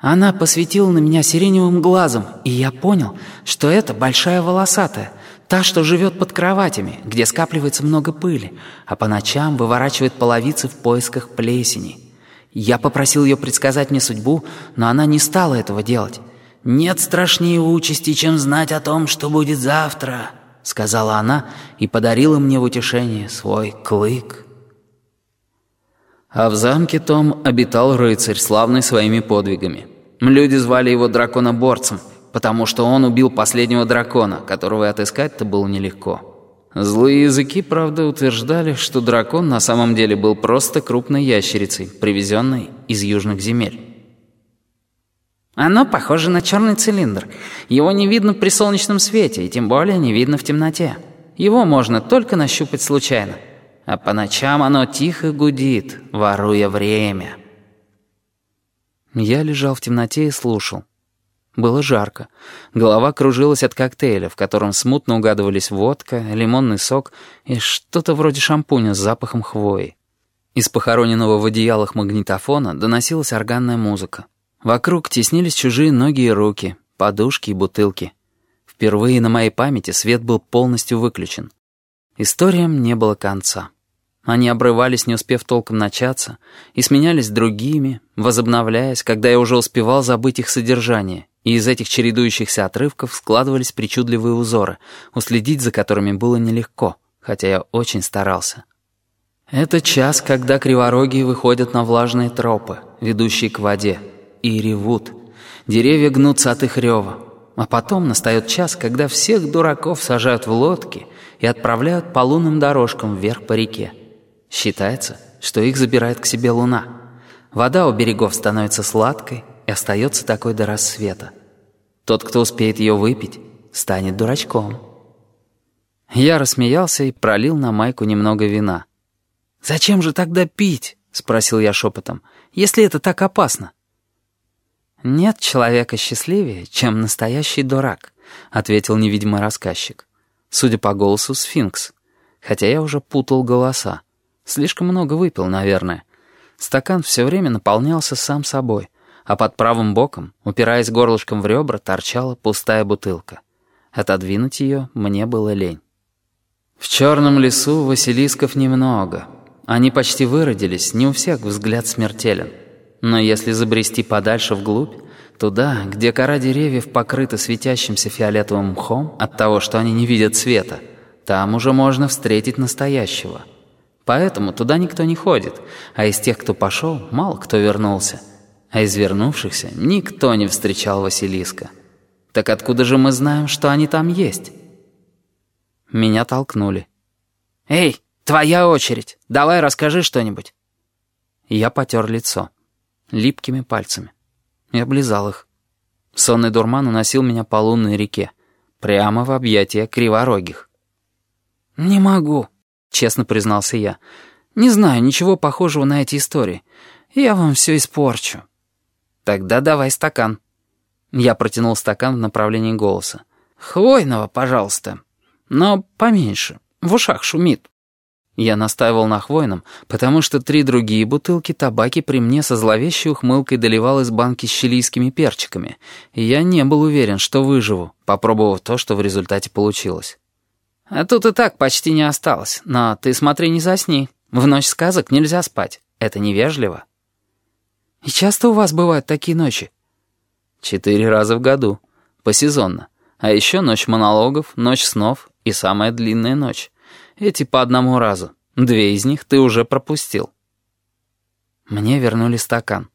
Она посветила на меня сиреневым глазом, и я понял, что это большая волосатая, та, что живет под кроватями, где скапливается много пыли, а по ночам выворачивает половицы в поисках плесени. Я попросил ее предсказать мне судьбу, но она не стала этого делать. «Нет страшнее участи, чем знать о том, что будет завтра», — сказала она и подарила мне в утешение свой клык. А в замке том обитал рыцарь, славный своими подвигами. Люди звали его драконоборцем, потому что он убил последнего дракона, которого отыскать-то было нелегко. Злые языки, правда, утверждали, что дракон на самом деле был просто крупной ящерицей, привезенной из южных земель. Оно похоже на черный цилиндр. Его не видно при солнечном свете, и тем более не видно в темноте. Его можно только нащупать случайно а по ночам оно тихо гудит, воруя время. Я лежал в темноте и слушал. Было жарко. Голова кружилась от коктейля, в котором смутно угадывались водка, лимонный сок и что-то вроде шампуня с запахом хвои. Из похороненного в одеялах магнитофона доносилась органная музыка. Вокруг теснились чужие ноги и руки, подушки и бутылки. Впервые на моей памяти свет был полностью выключен. Историям не было конца. Они обрывались, не успев толком начаться, и сменялись другими, возобновляясь, когда я уже успевал забыть их содержание, и из этих чередующихся отрывков складывались причудливые узоры, уследить за которыми было нелегко, хотя я очень старался. Это час, когда криворогие выходят на влажные тропы, ведущие к воде, и ревут. Деревья гнутся от их рева. А потом настает час, когда всех дураков сажают в лодки и отправляют по лунным дорожкам вверх по реке. Считается, что их забирает к себе луна. Вода у берегов становится сладкой и остается такой до рассвета. Тот, кто успеет ее выпить, станет дурачком. Я рассмеялся и пролил на майку немного вина. «Зачем же тогда пить?» — спросил я шепотом. «Если это так опасно?» «Нет человека счастливее, чем настоящий дурак», — ответил невидимый рассказчик. Судя по голосу, сфинкс. Хотя я уже путал голоса. Слишком много выпил, наверное. Стакан все время наполнялся сам собой, а под правым боком, упираясь горлышком в ребра, торчала пустая бутылка. Отодвинуть ее мне было лень. В черном лесу василисков немного. Они почти выродились, не у всех взгляд смертелен. Но если забрести подальше вглубь, туда, где кора деревьев покрыта светящимся фиолетовым мхом от того, что они не видят света, там уже можно встретить настоящего — Поэтому туда никто не ходит, а из тех, кто пошел, мало кто вернулся. А из вернувшихся никто не встречал Василиска. Так откуда же мы знаем, что они там есть? Меня толкнули. «Эй, твоя очередь! Давай расскажи что-нибудь!» Я потер лицо. Липкими пальцами. Я облизал их. Сонный дурман уносил меня по лунной реке. Прямо в объятия криворогих. «Не могу», Честно признался я. «Не знаю ничего похожего на эти истории. Я вам все испорчу». «Тогда давай стакан». Я протянул стакан в направлении голоса. «Хвойного, пожалуйста. Но поменьше. В ушах шумит». Я настаивал на хвойном, потому что три другие бутылки табаки при мне со зловещей ухмылкой доливал из банки с чилийскими перчиками, и я не был уверен, что выживу, попробовав то, что в результате получилось. А тут и так почти не осталось. Но ты смотри, не засни. В ночь сказок нельзя спать. Это невежливо. И часто у вас бывают такие ночи? Четыре раза в году. Посезонно. А еще ночь монологов, ночь снов и самая длинная ночь. Эти по одному разу. Две из них ты уже пропустил. Мне вернули стакан.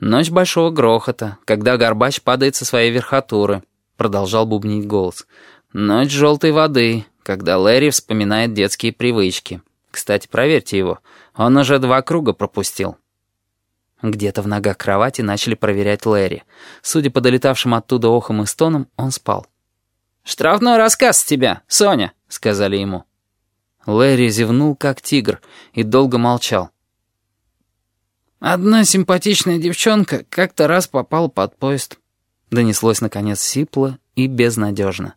Ночь большого грохота, когда Горбач падает со своей верхотуры, продолжал бубнить голос. Ночь желтой воды, когда Лэри вспоминает детские привычки. Кстати, проверьте его. Он уже два круга пропустил. Где-то в ногах кровати начали проверять Лэри. Судя по долетавшим оттуда охам и стонам, он спал. «Штрафной рассказ с тебя, Соня», — сказали ему. Лэри зевнул, как тигр, и долго молчал. «Одна симпатичная девчонка как-то раз попала под поезд», — донеслось, наконец, сипло и безнадежно.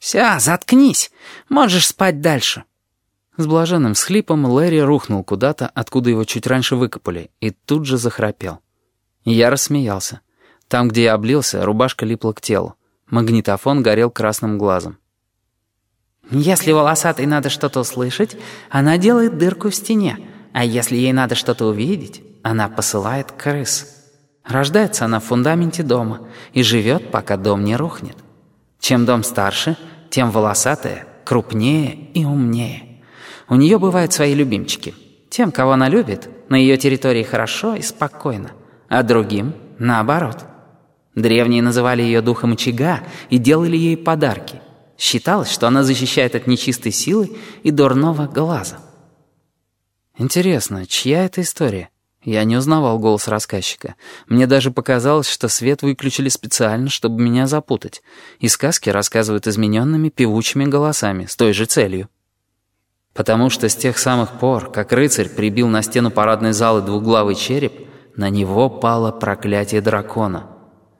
«Все, заткнись. Можешь спать дальше». С блаженным схлипом Лэри рухнул куда-то, откуда его чуть раньше выкопали, и тут же захрапел. Я рассмеялся. Там, где я облился, рубашка липла к телу. Магнитофон горел красным глазом. «Если волосатой надо что-то услышать, она делает дырку в стене, а если ей надо что-то увидеть, она посылает крыс. Рождается она в фундаменте дома и живет, пока дом не рухнет. Чем дом старше, тем волосатая, крупнее и умнее. У нее бывают свои любимчики. Тем, кого она любит, на ее территории хорошо и спокойно, а другим — наоборот. Древние называли ее духом очага и делали ей подарки. Считалось, что она защищает от нечистой силы и дурного глаза. Интересно, чья это история? Я не узнавал голос рассказчика. Мне даже показалось, что свет выключили специально, чтобы меня запутать. И сказки рассказывают измененными певучими голосами, с той же целью. Потому что с тех самых пор, как рыцарь прибил на стену парадной залы двуглавый череп, на него пало проклятие дракона —